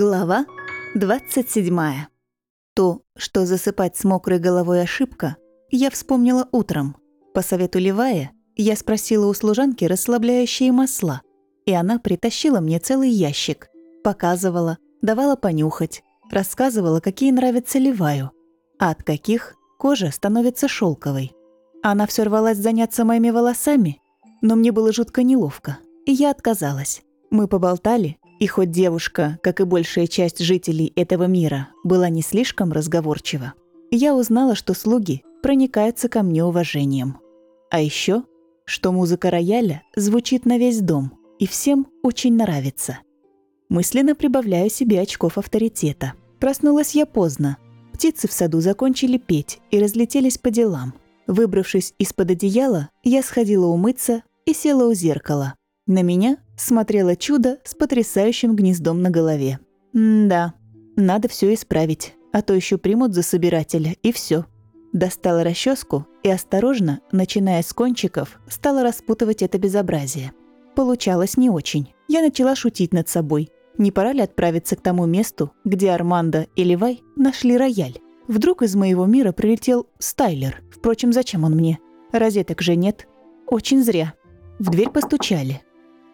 Глава 27. То, что засыпать с мокрой головой ошибка, я вспомнила утром. По совету Левая я спросила у служанки расслабляющие масла, и она притащила мне целый ящик, показывала, давала понюхать, рассказывала, какие нравятся Леваю, а от каких кожа становится шелковой. Она все рвалась заняться моими волосами, но мне было жутко неловко, и я отказалась. Мы поболтали, и хоть девушка, как и большая часть жителей этого мира, была не слишком разговорчива, я узнала, что слуги проникаются ко мне уважением. А еще, что музыка рояля звучит на весь дом, и всем очень нравится. Мысленно прибавляю себе очков авторитета. Проснулась я поздно. Птицы в саду закончили петь и разлетелись по делам. Выбравшись из-под одеяла, я сходила умыться и села у зеркала. На меня смотрело чудо с потрясающим гнездом на голове. М-да, надо все исправить, а то еще примут за собирателя, и все. Достала расческу и осторожно, начиная с кончиков, стала распутывать это безобразие. Получалось не очень. Я начала шутить над собой. Не пора ли отправиться к тому месту, где Армандо и Левай нашли рояль? Вдруг из моего мира прилетел Стайлер. Впрочем, зачем он мне? Розеток же нет. Очень зря. В дверь постучали.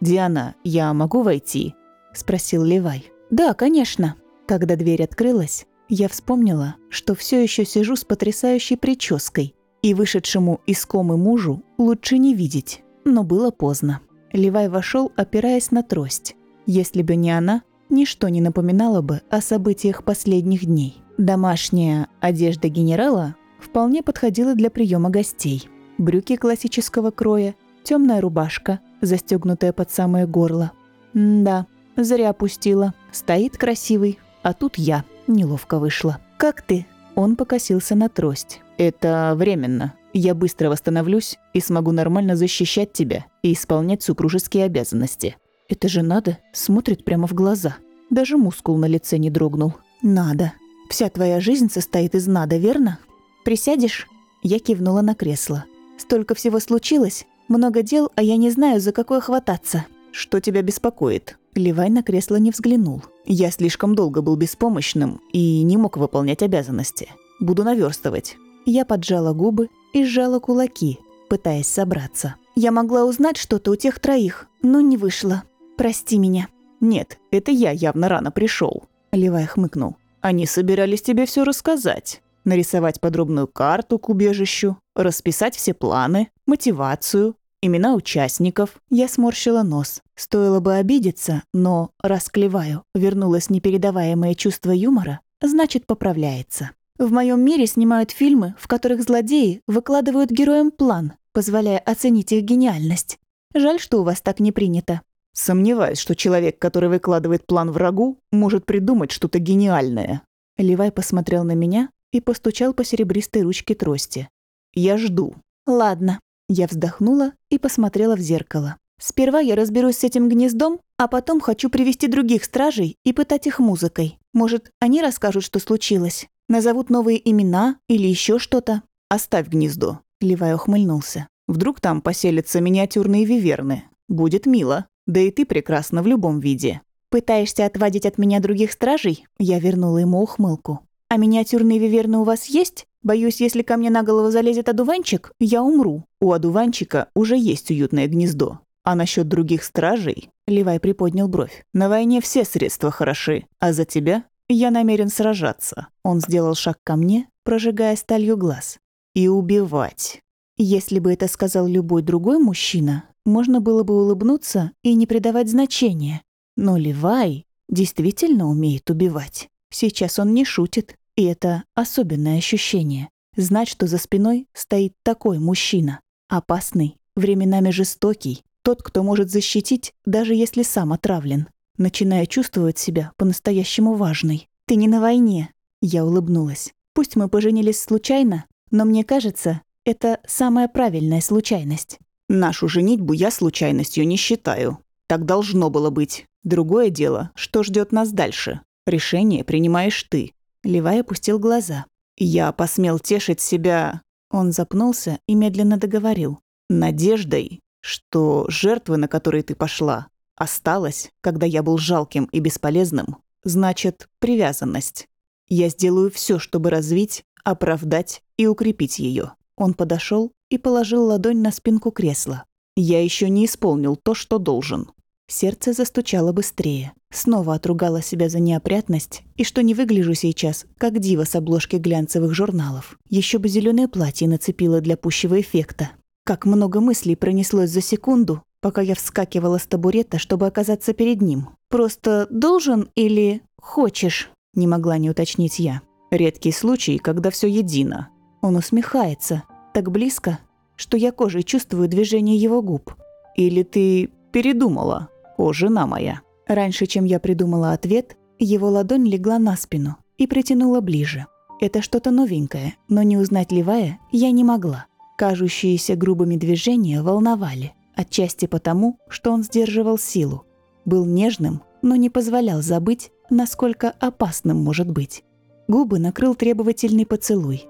«Диана, я могу войти?» – спросил Левай. «Да, конечно». Когда дверь открылась, я вспомнила, что все еще сижу с потрясающей прической, и вышедшему из комы мужу лучше не видеть, но было поздно. Левай вошел, опираясь на трость. Если бы не она, ничто не напоминало бы о событиях последних дней. Домашняя одежда генерала вполне подходила для приема гостей. Брюки классического кроя, темная рубашка – застегнутая под самое горло. да, зря опустила. Стоит красивый, а тут я. Неловко вышла. «Как ты?» Он покосился на трость. «Это временно. Я быстро восстановлюсь и смогу нормально защищать тебя и исполнять супружеские обязанности». «Это же надо?» Смотрит прямо в глаза. Даже мускул на лице не дрогнул. «Надо. Вся твоя жизнь состоит из «надо», верно? Присядешь?» Я кивнула на кресло. «Столько всего случилось, много дел, а я не знаю, за какое хвататься. Что тебя беспокоит? Левай на кресло не взглянул. Я слишком долго был беспомощным и не мог выполнять обязанности. Буду наверстывать. Я поджала губы и сжала кулаки, пытаясь собраться. Я могла узнать что-то у тех троих, но не вышло. Прости меня. Нет, это я явно рано пришел. Левай хмыкнул. Они собирались тебе все рассказать нарисовать подробную карту к убежищу, расписать все планы, мотивацию, имена участников. Я сморщила нос. Стоило бы обидеться, но, расклеваю, вернулось непередаваемое чувство юмора, значит, поправляется. В моем мире снимают фильмы, в которых злодеи выкладывают героям план, позволяя оценить их гениальность. Жаль, что у вас так не принято. Сомневаюсь, что человек, который выкладывает план врагу, может придумать что-то гениальное. Левай посмотрел на меня, и постучал по серебристой ручке трости. «Я жду». «Ладно». Я вздохнула и посмотрела в зеркало. «Сперва я разберусь с этим гнездом, а потом хочу привести других стражей и пытать их музыкой. Может, они расскажут, что случилось? Назовут новые имена или еще что-то?» «Оставь гнездо», — Левай ухмыльнулся. «Вдруг там поселятся миниатюрные виверны. Будет мило. Да и ты прекрасна в любом виде». «Пытаешься отвадить от меня других стражей?» Я вернула ему ухмылку. «А миниатюрные виверны у вас есть? Боюсь, если ко мне на голову залезет одуванчик, я умру». «У одуванчика уже есть уютное гнездо. А насчет других стражей...» Левай приподнял бровь. «На войне все средства хороши, а за тебя я намерен сражаться». Он сделал шаг ко мне, прожигая сталью глаз. «И убивать». Если бы это сказал любой другой мужчина, можно было бы улыбнуться и не придавать значения. Но Левай действительно умеет убивать. Сейчас он не шутит. И это особенное ощущение. Знать, что за спиной стоит такой мужчина. Опасный, временами жестокий. Тот, кто может защитить, даже если сам отравлен. Начиная чувствовать себя по-настоящему важной. «Ты не на войне», — я улыбнулась. «Пусть мы поженились случайно, но мне кажется, это самая правильная случайность». «Нашу женитьбу я случайностью не считаю. Так должно было быть. Другое дело, что ждет нас дальше. Решение принимаешь ты. Левай опустил глаза. «Я посмел тешить себя...» Он запнулся и медленно договорил. «Надеждой, что жертвы, на которые ты пошла, осталась, когда я был жалким и бесполезным, значит привязанность. Я сделаю все, чтобы развить, оправдать и укрепить ее. Он подошел и положил ладонь на спинку кресла. Я еще не исполнил то, что должен. Сердце застучало быстрее. Снова отругала себя за неопрятность и что не выгляжу сейчас, как дива с обложки глянцевых журналов. Еще бы зеленое платье нацепила для пущего эффекта. Как много мыслей пронеслось за секунду, пока я вскакивала с табурета, чтобы оказаться перед ним. Просто должен или хочешь? Не могла не уточнить я. Редкий случай, когда все едино. Он усмехается, так близко, что я кожей чувствую движение его губ. Или ты передумала? «О, жена моя!» Раньше, чем я придумала ответ, его ладонь легла на спину и притянула ближе. Это что-то новенькое, но не узнать Левая я не могла. Кажущиеся грубыми движения волновали, отчасти потому, что он сдерживал силу. Был нежным, но не позволял забыть, насколько опасным может быть. Губы накрыл требовательный поцелуй.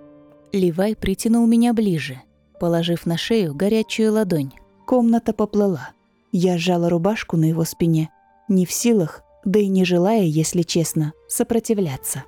Левай притянул меня ближе, положив на шею горячую ладонь. Комната поплыла. Я сжала рубашку на его спине, не в силах, да и не желая, если честно, сопротивляться.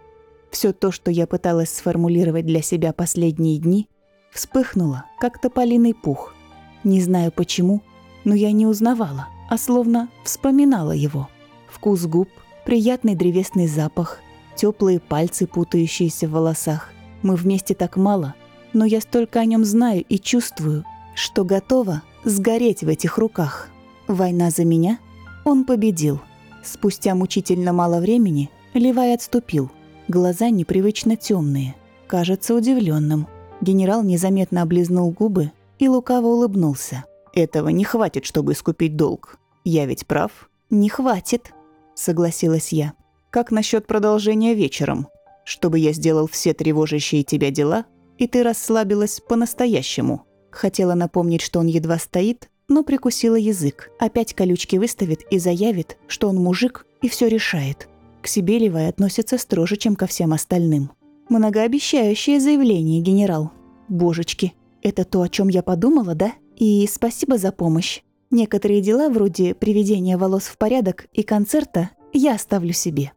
Все то, что я пыталась сформулировать для себя последние дни, вспыхнуло, как тополиный пух. Не знаю почему, но я не узнавала, а словно вспоминала его. Вкус губ, приятный древесный запах, теплые пальцы, путающиеся в волосах. Мы вместе так мало, но я столько о нем знаю и чувствую, что готова сгореть в этих руках. Война за меня? Он победил. Спустя мучительно мало времени Левай отступил. Глаза непривычно темные. Кажется удивленным. Генерал незаметно облизнул губы и лукаво улыбнулся. «Этого не хватит, чтобы искупить долг. Я ведь прав?» «Не хватит», — согласилась я. «Как насчет продолжения вечером? Чтобы я сделал все тревожащие тебя дела, и ты расслабилась по-настоящему?» Хотела напомнить, что он едва стоит, но прикусила язык. Опять колючки выставит и заявит, что он мужик и все решает. К себе Левай относится строже, чем ко всем остальным. Многообещающее заявление, генерал. Божечки, это то, о чем я подумала, да? И спасибо за помощь. Некоторые дела, вроде приведения волос в порядок и концерта, я оставлю себе.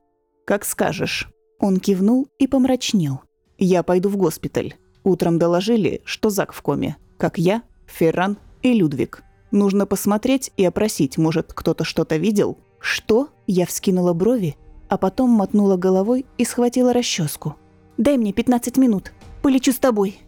Как скажешь. Он кивнул и помрачнел. Я пойду в госпиталь. Утром доложили, что Зак в коме. Как я, Ферран и Людвиг. Нужно посмотреть и опросить, может, кто-то что-то видел? Что? Я вскинула брови, а потом мотнула головой и схватила расческу. Дай мне 15 минут. Полечу с тобой.